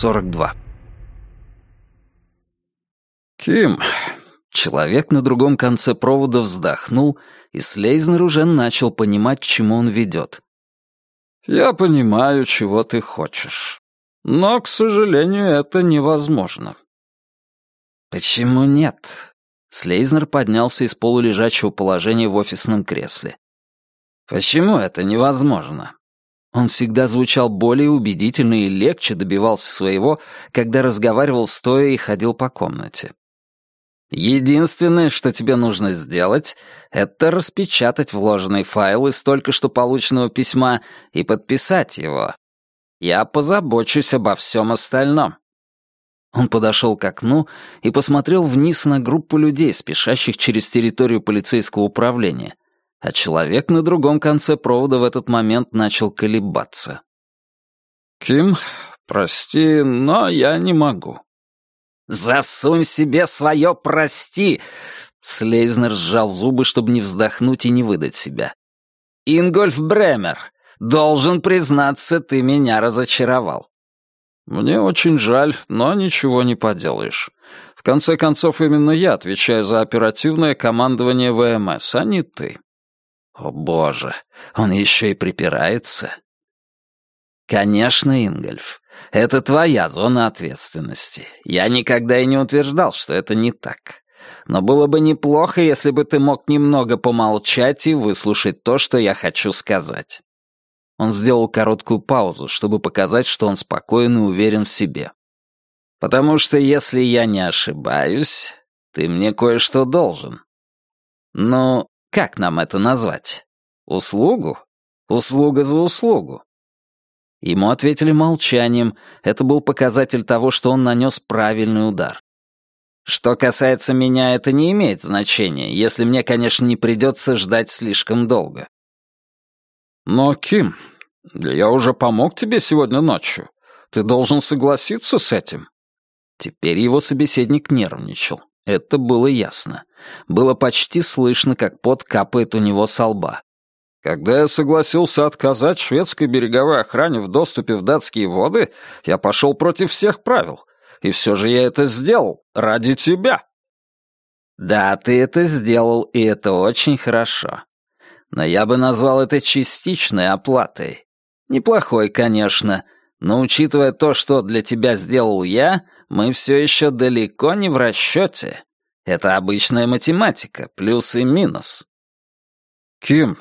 42. «Ким...» Человек на другом конце провода вздохнул, и Слейзнер уже начал понимать, к чему он ведет. «Я понимаю, чего ты хочешь. Но, к сожалению, это невозможно». «Почему нет?» Слейзнер поднялся из полулежачего положения в офисном кресле. «Почему это невозможно?» Он всегда звучал более убедительно и легче добивался своего, когда разговаривал стоя и ходил по комнате. Единственное, что тебе нужно сделать, это распечатать вложенный файл из только что полученного письма и подписать его. Я позабочусь обо всем остальном. Он подошел к окну и посмотрел вниз на группу людей, спешащих через территорию полицейского управления, а человек на другом конце провода в этот момент начал колебаться. «Ким, прости, но я не могу. «Засунь себе свое «прости!»» Слейзнер сжал зубы, чтобы не вздохнуть и не выдать себя. «Ингольф Бремер, должен признаться, ты меня разочаровал». «Мне очень жаль, но ничего не поделаешь. В конце концов, именно я отвечаю за оперативное командование ВМС, а не ты». «О, боже, он еще и припирается». «Конечно, Ингольф. Это твоя зона ответственности. Я никогда и не утверждал, что это не так. Но было бы неплохо, если бы ты мог немного помолчать и выслушать то, что я хочу сказать». Он сделал короткую паузу, чтобы показать, что он спокоен и уверен в себе. «Потому что, если я не ошибаюсь, ты мне кое-что должен. Ну, как нам это назвать? Услугу? Услуга за услугу. Ему ответили молчанием. Это был показатель того, что он нанес правильный удар. Что касается меня, это не имеет значения, если мне, конечно, не придется ждать слишком долго. Но, Ким, я уже помог тебе сегодня ночью. Ты должен согласиться с этим. Теперь его собеседник нервничал. Это было ясно. Было почти слышно, как пот капает у него со лба. Когда я согласился отказать шведской береговой охране в доступе в датские воды, я пошел против всех правил. И все же я это сделал ради тебя. Да, ты это сделал, и это очень хорошо. Но я бы назвал это частичной оплатой. Неплохой, конечно, но учитывая то, что для тебя сделал я, мы все еще далеко не в расчете. Это обычная математика, плюс и минус. Ким,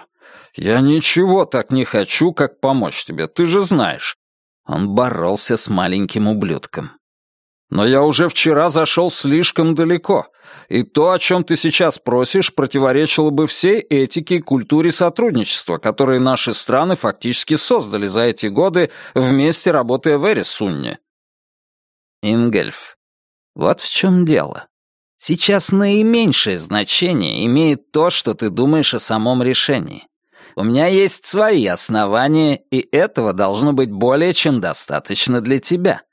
«Я ничего так не хочу, как помочь тебе, ты же знаешь». Он боролся с маленьким ублюдком. «Но я уже вчера зашел слишком далеко, и то, о чем ты сейчас просишь, противоречило бы всей этике и культуре сотрудничества, которые наши страны фактически создали за эти годы, вместе работая в Эрисунне». «Ингельф, вот в чем дело. Сейчас наименьшее значение имеет то, что ты думаешь о самом решении. У меня есть свои основания, и этого должно быть более чем достаточно для тебя.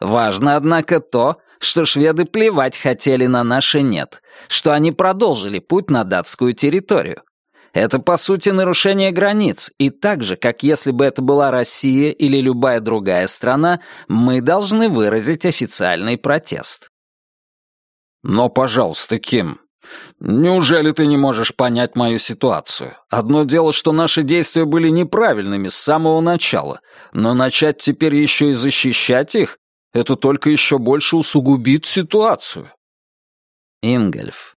Важно, однако, то, что шведы плевать хотели на наше «нет», что они продолжили путь на датскую территорию. Это, по сути, нарушение границ, и так же, как если бы это была Россия или любая другая страна, мы должны выразить официальный протест. Но, пожалуйста, Ким, Неужели ты не можешь понять мою ситуацию? Одно дело, что наши действия были неправильными с самого начала, но начать теперь еще и защищать их, это только еще больше усугубит ситуацию. Ингольф,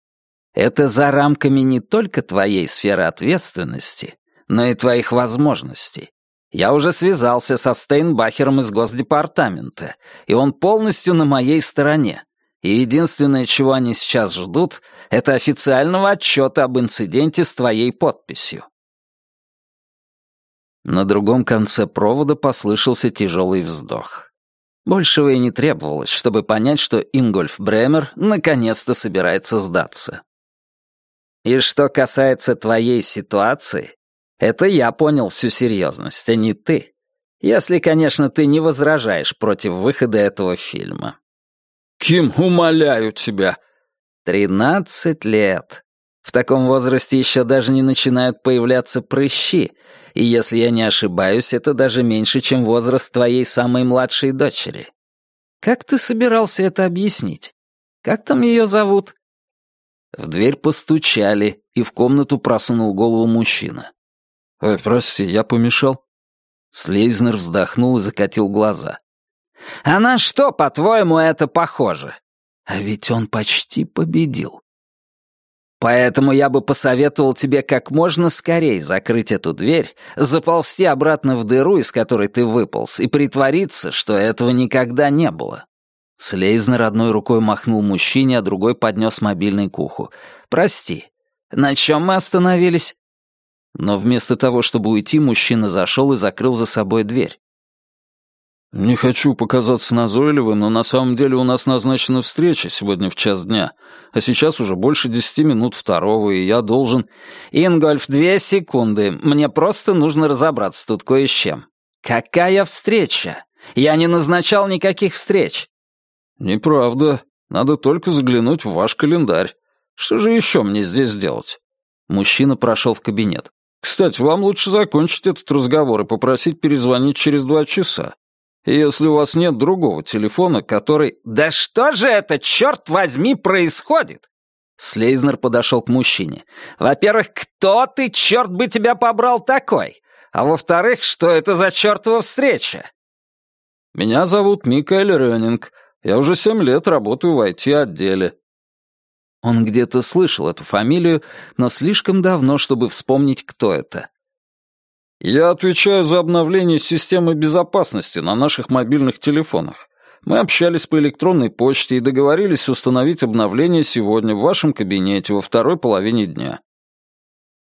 это за рамками не только твоей сферы ответственности, но и твоих возможностей. Я уже связался со Стейнбахером из Госдепартамента, и он полностью на моей стороне. И единственное, чего они сейчас ждут, это официального отчета об инциденте с твоей подписью. На другом конце провода послышался тяжелый вздох. Большего и не требовалось, чтобы понять, что Ингольф Бремер наконец-то собирается сдаться. И что касается твоей ситуации, это я понял всю серьезность, а не ты. Если, конечно, ты не возражаешь против выхода этого фильма. Ким, умоляю тебя!» «Тринадцать лет. В таком возрасте еще даже не начинают появляться прыщи, и если я не ошибаюсь, это даже меньше, чем возраст твоей самой младшей дочери. Как ты собирался это объяснить? Как там ее зовут?» В дверь постучали, и в комнату просунул голову мужчина. «Ой, прости, я помешал?» Слейзнер вздохнул и закатил глаза. «А на что, по-твоему, это похоже?» А ведь он почти победил. Поэтому я бы посоветовал тебе как можно скорее закрыть эту дверь, заползти обратно в дыру, из которой ты выполз, и притвориться, что этого никогда не было. Слейзнер одной рукой махнул мужчине, а другой поднес мобильный к уху. «Прости, на чем мы остановились?» Но вместо того, чтобы уйти, мужчина зашел и закрыл за собой дверь. «Не хочу показаться назойливым, но на самом деле у нас назначена встреча сегодня в час дня, а сейчас уже больше десяти минут второго, и я должен...» «Ингольф, две секунды. Мне просто нужно разобраться тут кое с чем. Какая встреча? Я не назначал никаких встреч». «Неправда. Надо только заглянуть в ваш календарь. Что же еще мне здесь делать?» Мужчина прошел в кабинет. «Кстати, вам лучше закончить этот разговор и попросить перезвонить через два часа. Если у вас нет другого телефона, который... Да что же это, черт возьми, происходит? Слейзнер подошел к мужчине. Во-первых, кто ты, черт бы тебя побрал такой? А во-вторых, что это за чертова встреча? Меня зовут Микаэль Рёнинг. Я уже семь лет работаю в IT-отделе. Он где-то слышал эту фамилию, но слишком давно, чтобы вспомнить, кто это. Я отвечаю за обновление системы безопасности на наших мобильных телефонах. Мы общались по электронной почте и договорились установить обновление сегодня в вашем кабинете во второй половине дня.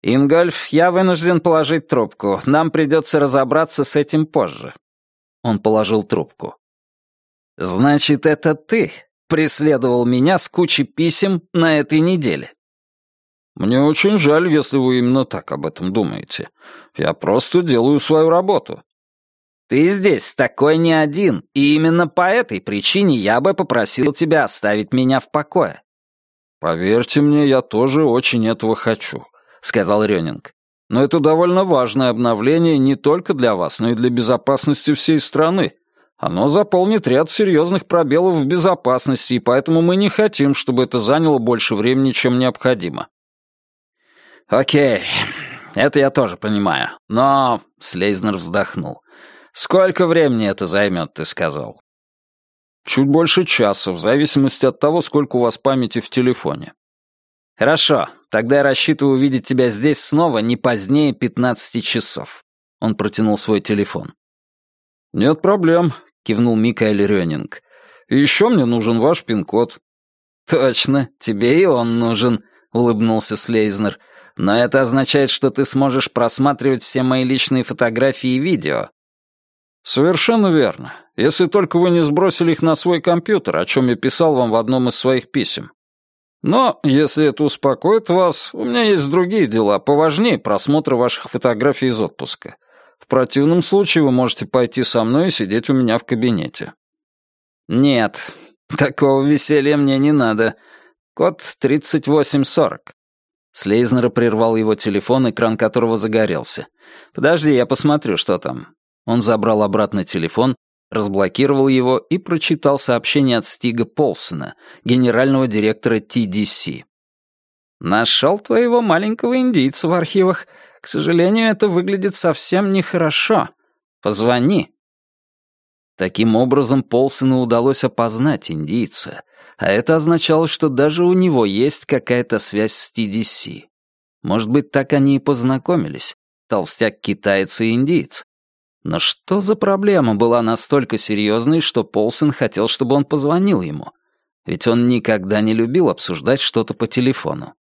«Ингольф, я вынужден положить трубку. Нам придется разобраться с этим позже». Он положил трубку. «Значит, это ты преследовал меня с кучей писем на этой неделе?» Мне очень жаль, если вы именно так об этом думаете. Я просто делаю свою работу. Ты здесь такой не один, и именно по этой причине я бы попросил тебя оставить меня в покое. Поверьте мне, я тоже очень этого хочу, сказал Рёнинг. Но это довольно важное обновление не только для вас, но и для безопасности всей страны. Оно заполнит ряд серьезных пробелов в безопасности, и поэтому мы не хотим, чтобы это заняло больше времени, чем необходимо. «Окей, это я тоже понимаю. Но...» — Слейзнер вздохнул. «Сколько времени это займет, ты сказал?» «Чуть больше часа, в зависимости от того, сколько у вас памяти в телефоне». «Хорошо, тогда я рассчитываю увидеть тебя здесь снова не позднее пятнадцати часов». Он протянул свой телефон. «Нет проблем», — кивнул Микаэль Рёнинг. «И еще мне нужен ваш пин-код». «Точно, тебе и он нужен», — улыбнулся Слейзнер но это означает, что ты сможешь просматривать все мои личные фотографии и видео». «Совершенно верно. Если только вы не сбросили их на свой компьютер, о чем я писал вам в одном из своих писем. Но, если это успокоит вас, у меня есть другие дела, поважнее просмотра ваших фотографий из отпуска. В противном случае вы можете пойти со мной и сидеть у меня в кабинете». «Нет, такого веселья мне не надо. Код 3840. Слейзнера прервал его телефон, экран которого загорелся. «Подожди, я посмотрю, что там». Он забрал обратно телефон, разблокировал его и прочитал сообщение от Стига Полсона, генерального директора TDC. «Нашел твоего маленького индийца в архивах. К сожалению, это выглядит совсем нехорошо. Позвони». Таким образом, Полсону удалось опознать индийца, а это означало, что даже у него есть какая-то связь с TDC. Может быть, так они и познакомились, толстяк-китаец и индиец. Но что за проблема была настолько серьезной, что Полсон хотел, чтобы он позвонил ему? Ведь он никогда не любил обсуждать что-то по телефону.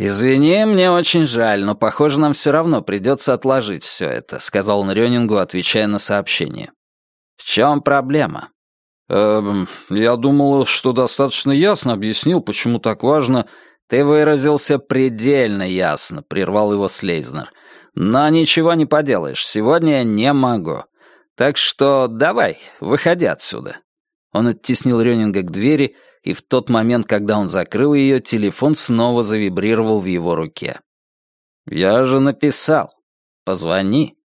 «Извини, мне очень жаль, но, похоже, нам все равно придется отложить все это», — сказал он Рёнингу, отвечая на сообщение. «В чем проблема?» «Эм, я думал, что достаточно ясно объяснил, почему так важно...» «Ты выразился предельно ясно», — прервал его Слейзнер. «Но ничего не поделаешь, сегодня я не могу. Так что давай, выходи отсюда». Он оттеснил Рёнинга к двери, и в тот момент, когда он закрыл ее, телефон снова завибрировал в его руке. «Я же написал. Позвони».